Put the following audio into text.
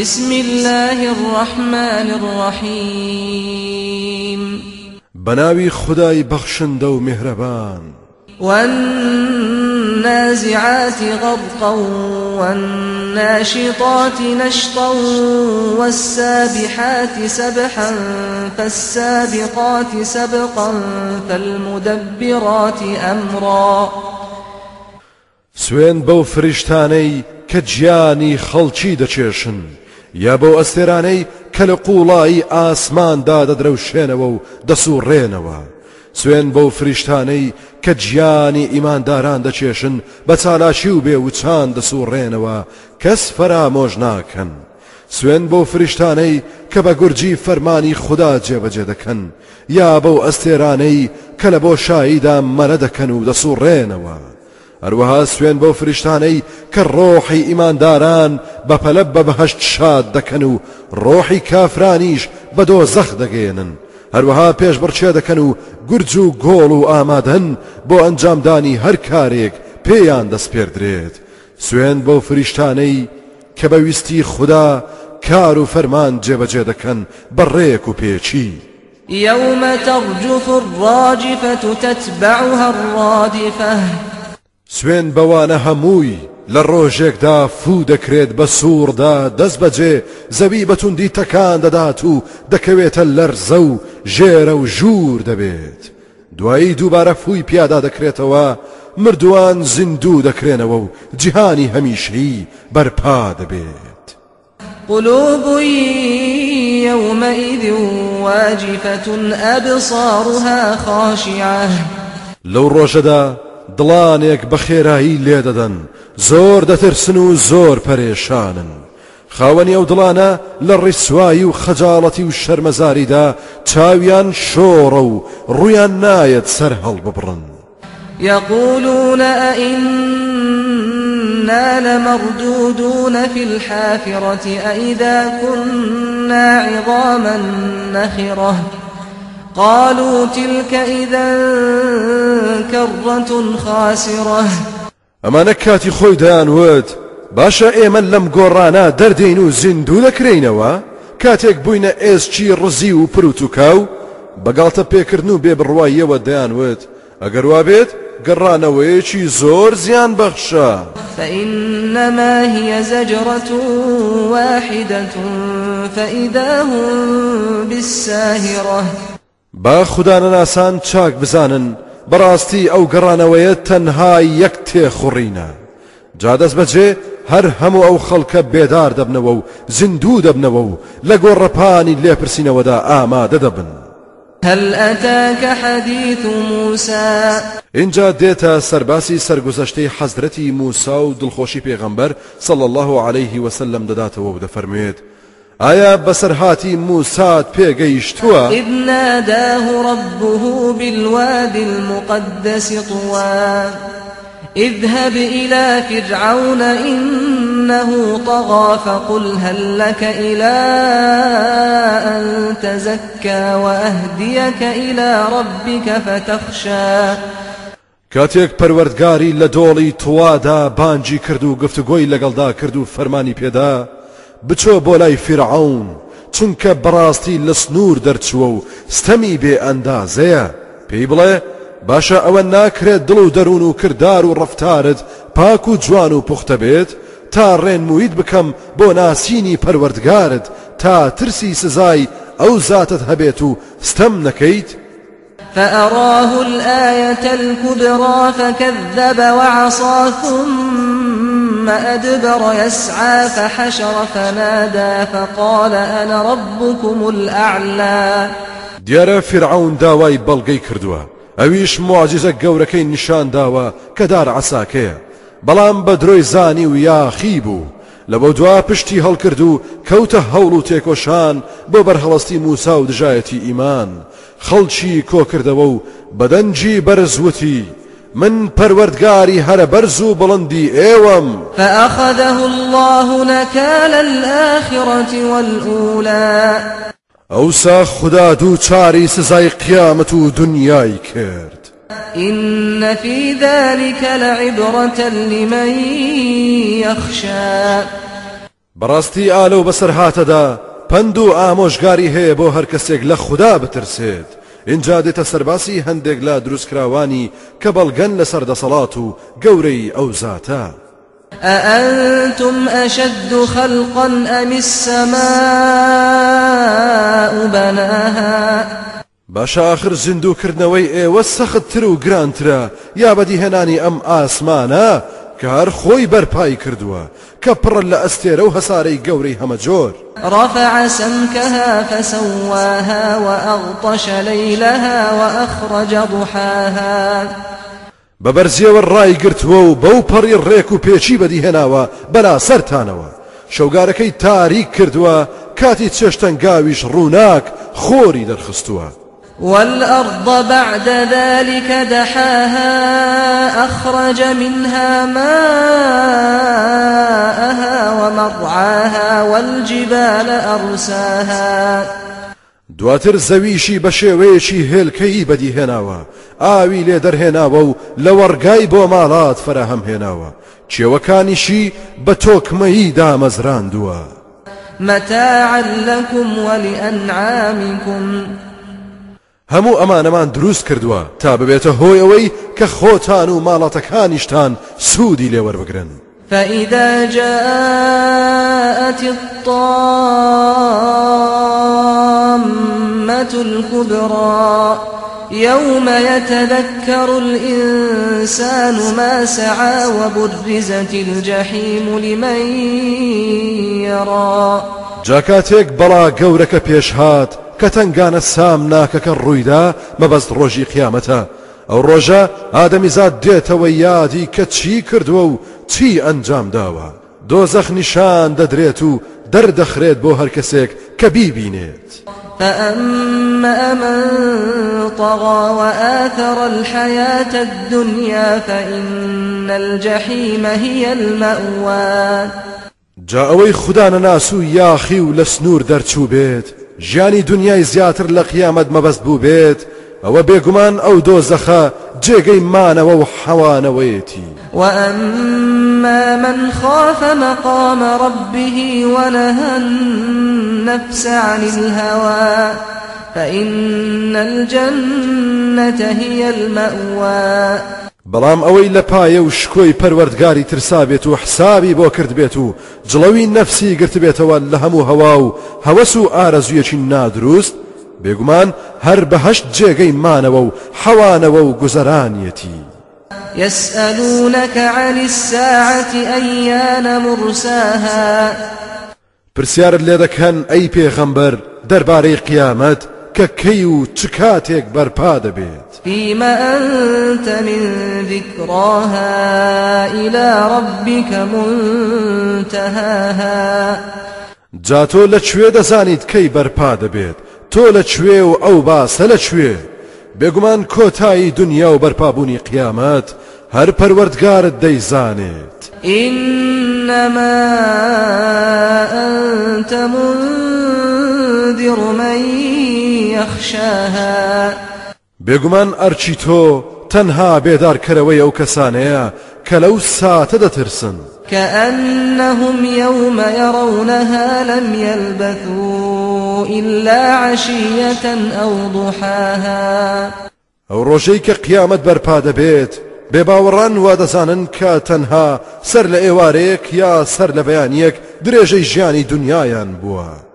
بسم الله الرحمن الرحيم. بناوي خداي بخشن دو مهربان. والنازعات غرقا والناشطات نشطا والسابحات سبحا فالسابقات سبقا فالمدبرات أمرا. سوێن بەو فریشتانەی کە گیانی خەڵکی دەکێشن یا بۆ ئەستێرانەی کە لە قوڵایی ئاسماندا دەدرەوشێنەوە و دەسوڕێنەوە. سوێن بەو فریشتانەی کە گیانی ئیمانداران دەکێشن بە چالاکی و بێوچان دەسوڕێنەوە کەس فەرامۆژ ناکەن. سوێن بەو فریشتانەی کە بە گورجی فەرمانی خودا جێبەجێ دەکەن یا بەو ئەستێرانەی کە لە بۆ شاییدا مەرە دەکەن و دەسوڕێنەوە. هەروەها سوێن بۆ فریشتانەی کە ڕۆحی ئیمانداران بەپەلە بە بەهشت شاد دەکەن و ڕۆحی کافرانیش بە دۆ زەخ دەگەێنن هەروەها پێش بڕچێ دەکەن و گورج و گۆڵ و ئامادەن بۆ ئەنجامدانی هەر کارێک پێیان دەستپێردرێت. سوێن بۆ فریشتانەی کە بەویستی خوددا کار و فەرمان جێبەجێ دەکەن بەڕێک و پێچی. يوم ترجف الراجفة تتبعها الرادفة. سوێن بەوانە هەمووی لە ڕۆژێکدا فو دەکرێت بە سووردا دەست بەجێ زەوی بەتوندی تەکان دەدات و دەکەوێتە لەرزە و ژێرە و ژوور دەبێت. دوایی دووبارە فووی پیادا دەکرێتەوە مردووان زیندوو دەکرێنەوە و جیهانی هەمیشەی بەرپا دەبێت. قلوب يومئذ واجفة أبصارها خاشعة. لەو ڕۆژەدا دڵانێک بە خێرایی لێدەدەن زۆر دەترسن و زۆر پەرێشانن. خاوەنی ئەو دڵانە لە ڕیسایی و خەجاڵەتی و شەرمەزاریدا چاویان شۆڕە و يقولون أئنا لمردودون في الحافرة أئذا كنا عظاما نخرة؟ قالوا تلك إذا كرة خاسرة. ئەمانە کاتی خۆی دایانوت باشە ئێمە لەم گۆڕانە دەردەین و زیندوو دەکرینەوە؟ کاتێک بووینە ئێسچی ڕزی و پروتوکاو بەگاڵتە پێکردن و بێ بڕواییەوە دەیانوت ئەگەر وا بێت گەڕانەوەیەکی زۆر زیان بەخشە. فإنما هي زجرة واحدة فإذا هم بالساهرة. با خوددانە ناسان چاک بزانن بەڕاستی ئەو گەڕانەوەیە تەنها یەک تێخوڕینە. جادەست بەجێ هەر هەموو ئەو خەڵکە بێدار دەبنەوە و زیندوو دەبنەوە و لە گۆڕەپانی لێپرسینەوەدا ئامادە دەبن. هل أتاك حديث موسى اینجا دێتە سەرباسی سەرگوزەشتەی حەزرەتی موسا و دڵخۆشی پێغەمبەر صلى الله عليه وسلم دەداتەوە و دەفەرموێت ئایا بەسەرهاتی موسات پێگەیشتووە؟ إذ ناداه ربه بالواد المقدس طوى. اذهب إلى فرعون إنه طغى فقل هل لك إلى أن تزكى وأهديك إلى ربك فتخشى. کاتێک پەروەردگاری لە دۆڵی توادا بانجی کرد و گفتوگۆی لەگەڵدا کرد و فەرمانی پێدا بچۆ بۆ لای فرعون چونکە بەڕاستی لە سنوور دەرچووە و ستەمی بێ ئەندازەیە. پێی بڵێ باشە ئەوە ناکرێت دڵ و دەروون و کردار و ڕفتارت پاک و جوان و پوختە بێت. تا ڕێنمویت بکەم بۆ ناسینی پەروەردگارت تا ترسی سزای ئەو زاتت هەبێت و ستەم نەکەیت. فأراه الآية الكبرى فكذب وعصى ثم أدبر يسعى فحشر فنادى فقال أنا ربكم الأعلى. دیارە فرعون داوای بەڵگەی کردووە. ئەویش معجزە گەورەکەی نیشان داوە کە دار عساکەیە بەڵام بە درۆی زانی و یاخی بوو. لە دوا پشتی هەڵکرد و کەوتە هەوڵ و تێکۆشان بۆ بەرهەڵستی موسا و دژایەتی ئیمان. خەڵکی کۆکردەوە و بەدەنجی بەرزوتی من پەروەردگاری هەرە بەرز و بڵندی ئێوەم فأخذه الله نكال الآخرة والأولى. ئەوسا خدا دوو چاری سزای قیامەت و دنیای کرد. إن في ذلك لعبرة لمن يخشى. بەڕاستی ئالە و بەسەر هاتەدا پند و ئامۆژگاری هەیە بۆ هەر کەسێک لە بترسێت اینجا دێتە سەرباسی هەندێک لە دروستکراوانی کە بەڵگەن لەسەر دەسەڵات و گەورەی ئەو زاتە. أأنتم أشد خلقا أم السماء بناها؟ باشە آخر زیندووکردنەوەی ئێوە سەختتر و گرانترە. یا بەدیهێنانی ئەم ئاسمانە کە هەر خۆی بەرپای کردووە کە پڕ لە ئەستێرە و هەسارەی گەورەی هەمەجۆر رفع سمكها فسواها وأغطش ليلها وأخرج ضحاها. بەبەرزیەوە ڕای گرتووە و بەو پەڕی ڕێک و پێچی بەدیهێناوە بەلا سەرتانەوە. شەوگارەکەی تاریک کردووە کاتی چێشتەنگاویش ڕووناک خۆری دەرخستووە. والأرض بعد ذلك دحاها أخرج منها ماءها ومرعاها والجبال أرساها. دواتر زەویشی بە شێوەیەکی هێلکەی بەدیهێناوە ئاوی لێ دەرهێناوە و لە وەرگای بۆ ماڵات فراهەم هێناوە. کێوەکانیشی بە تۆکمەیی دامەزراندووە. متاعا لكم ولأنعامكم هەموو ئەمانەمان دروست کردووە تا ببێتە هۆی ئەوەی کە خۆتان و ماڵاتەکانیشتان سوودی لێوەربگرن فإذا جاءت الطامة الكبرى يوم يتذكر الإنسان ما سعى وبرزت الجحيم لمن يرى جاکاتێک بەڵا گەورەکە پێشهات کە تنگانە سام ناکەکە ڕوویدا مەبەست ڕۆژی قیامەتە ئەو ڕۆژە ئادەمیزاد دێتەوە یادی کە چی کردووە و چی ئەنجام داوە دۆزەخ نیشان دەدرێت و دەردەخرێت بۆ هەر کەسێک کە بیبینێت فأما من طغى وآثر الحياة الدنيا فإن الجحيم هي المأوى. جا ئەوەی خوددانە ناس و یاخی و لە سنوور دەرچوو بێت ژیانی دنیای زیاتر لە قیامەت مەبەست بوو بێت ئەوە بێگومان ئەو دۆزەخە جێگەی مانەوە و وأما من خاف مقام ربه ونهى النفس عن الهوى فإن الجنة هي المأوى. بەڵام ئەوەی لە پایە و شکۆی پەروەردگاری ترسابێت و حسابی بۆ کرد بێت و جڵەوی نەفسی گرت بێتەوە لە هەموو هەوا و هەوەس و ئارەزویەکی نادروست بێگومان هەر بەهشت جێگەی مانەوە و حەوانەوە و گوزەرانیەتی. يسألونك عن الساعة أيان مرساها؟ پرسیارت لێ دەکەن ئەی پێغەمبەر دەربارەی قیامەت کە کەی و چ کاتێک بەرپا دەبێت. أنت من ذكراها إلى ربك منتهاها. جا تۆ لەکوێ دەزانیت کەی بەرپا دەبێت. تۆ لەکوێ و ئەو باسە لەکوێ بێگومان کۆتایی دنیا و بەرپابوونی قیامەت هەر پەروەردگارت دەیزانێت. إنما أنت منذر من يخشاها. بێگومان ئەرچی تۆ تەنها بێدارکەرەوەی ئەو کەسانەیە کە لەو ساتە دەترسن. كأنهم يوم يرونها لم يلبثوا إلا عشية أو ضحاها. ڕۆژەی کە قیامەت بەرپا دەبێت بێباوەڕان وا دەزانن کە تەنها سەر لە ئێوارەیەک یا سەر لە بەیانیەک درێژەی ژیانی دنیایان بووە.